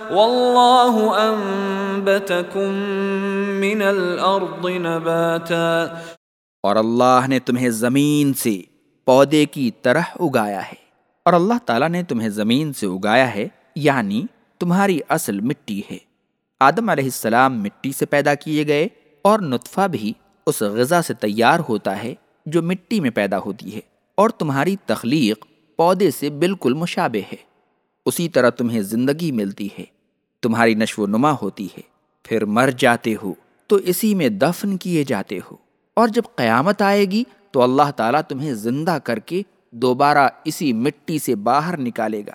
واللہ انبتکم من الارض نباتا. اور اللہ نے تمہیں زمین سے پودے کی طرح اگایا ہے۔ اور اللہ تعالیٰ نے تمہیں زمین سے اگایا ہے یعنی تمہاری اصل مٹی ہے۔ آدم علیہ السلام مٹی سے پیدا کیے گئے، اور نطفہ بھی اس غذا سے تیار ہوتا ہے جو مٹی میں پیدا ہوتی ہے۔ اور تمہاری تخلیق پودے سے بالکل مشابہ ہے۔ اسی طرح تمہیں زندگی ملتی ہے، تمہاری نشو و نما ہوتی ہے، پھر مر جاتے ہو، تو اسی میں دفن کیے جاتے ہو۔ اور جب قیامت آئے گی، تو اللہ تعالیٰ تمہیں زندہ کر کے دوبارہ اسی مٹی سے باہر نکالے گا۔